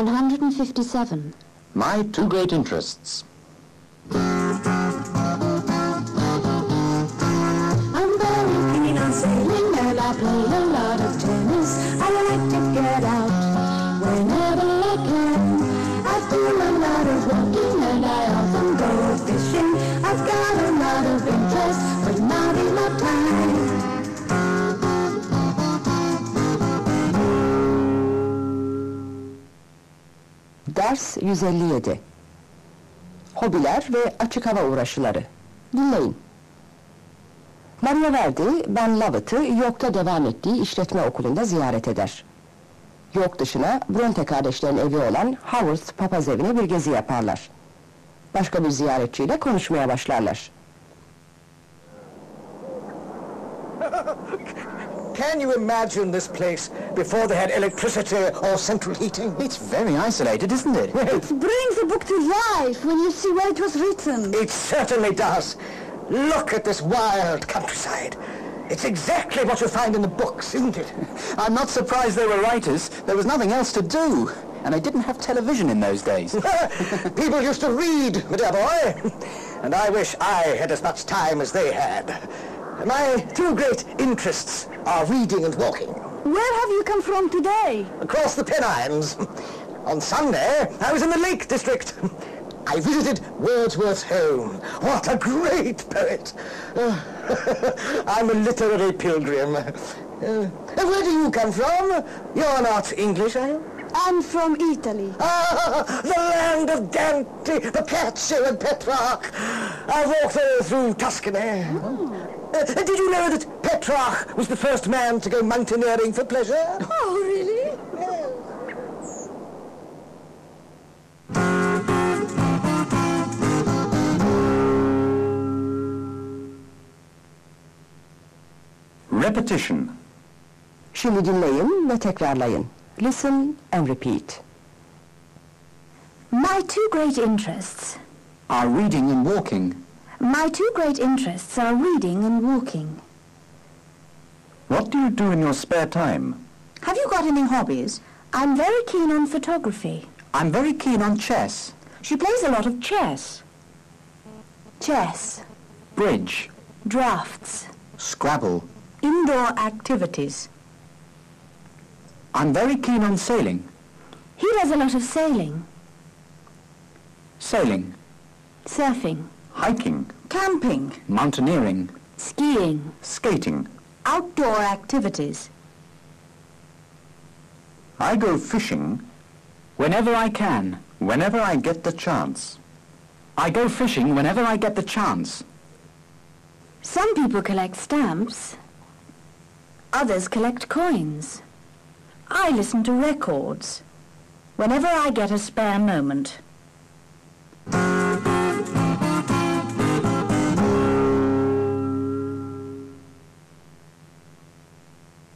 157. My two great interests. I'm very keen on sailing and I play a lot of tennis. I like to Ders 157 Hobiler ve açık hava uğraşıları Dinleyin. Maria Verdi, Ben Lovett'ı York'ta devam ettiği işletme okulunda ziyaret eder. York dışına Bronte kardeşlerin evi olan Howard papaz evine bir gezi yaparlar. Başka bir ziyaretçiyle konuşmaya başlarlar. Can you imagine this place before they had electricity or central heating? It's very isolated, isn't it? It brings the book to life when you see where it was written. It certainly does. Look at this wild countryside. It's exactly what you find in the books, isn't it? I'm not surprised they were writers. There was nothing else to do. And they didn't have television in those days. People used to read, my dear boy. And I wish I had as much time as they had. My two great interests are reading and walking. Where have you come from today? across the Pennines. On Sunday, I was in the Lake District. I visited Wordsworth's home. What a great poet. Uh, I'm a literary pilgrim. Uh, where do you come from? You're not English, are you? I'm from Italy. Ah, the land of Dante, Boccaccio and Petrarch. I walked all through Tuscany. Uh, did you know that Petrarch was the first man to go mountaineering for pleasure? Oh, really? Repetition. Şimdi dinleyin ve tekrarlayın. Listen and repeat. My two great interests. Are reading and walking. My two great interests are reading and walking. What do you do in your spare time? Have you got any hobbies? I'm very keen on photography. I'm very keen on chess. She plays a lot of chess. Chess, Bridge. drafts, Scrabble. indoor activities. I'm very keen on sailing. He does a lot of sailing, Sailing. surfing, Hiking. camping, Mountaineering. skiing, Skating. outdoor activities. I go fishing whenever I can, whenever I get the chance. I go fishing whenever I get the chance. Some people collect stamps. Others collect coins. I listen to records. Whenever I get a spare moment.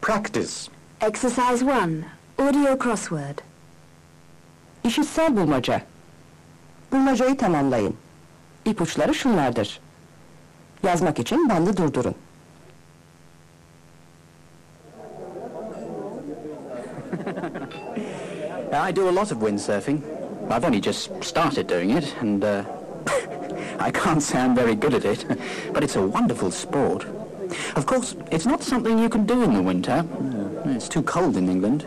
Practice. Exercise 1. Audio crossword. İşitsel bulmaca. Bulmacayı tamamlayın. İpuçları şunlardır. Yazmak için bandı durdurun. I do a lot of windsurfing. I've only just started doing it, and uh, I can't say I'm very good at it, but it's a wonderful sport. Of course, it's not something you can do in the winter. It's too cold in England.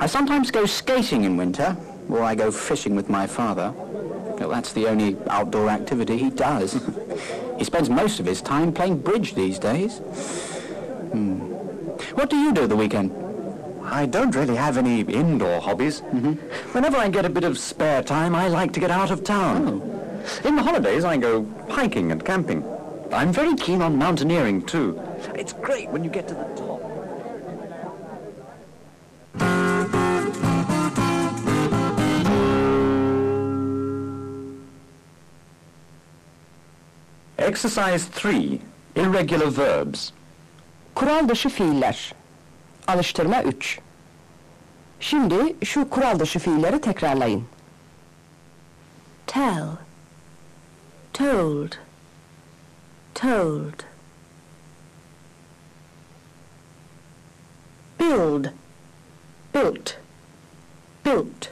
I sometimes go skating in winter, or I go fishing with my father. Well, that's the only outdoor activity he does. he spends most of his time playing bridge these days. Hmm. What do you do the weekend? I don't really have any indoor hobbies. Mm-hmm. Whenever I get a bit of spare time, I like to get out of town. Oh. In the holidays, I go hiking and camping. I'm very keen on mountaineering, too. It's great when you get to the top. Exercise 3. Irregular verbs. Kural dışı fiiller. Alıştırma 3 Şimdi şu kural dışı fiilleri tekrarlayın. Tell. Told. Told. Build. Built. Built.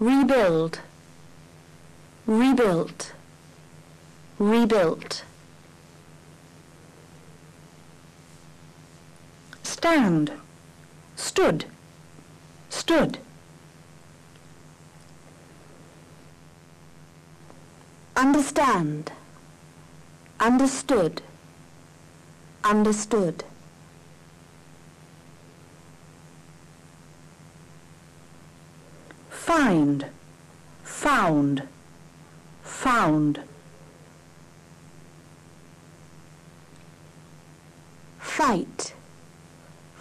Rebuild. Rebuilt. Rebuilt. Stand, stood, stood. Understand, understood, understood. Find, found, found. Fight,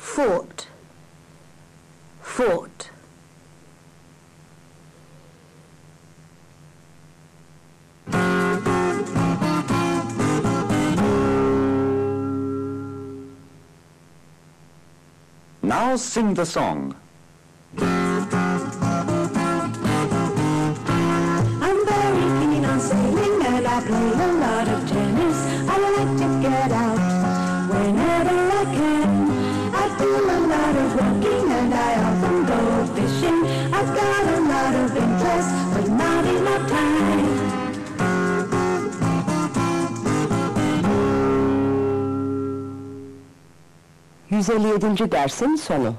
fought, fought. Now sing the song. I'm very keen on sailing and I play a lot of tennis. I like to get out whenever I can. I do a lot of walking and I often go fishing. I've got a lot of interest, but not enough time. 157. dersin sonu.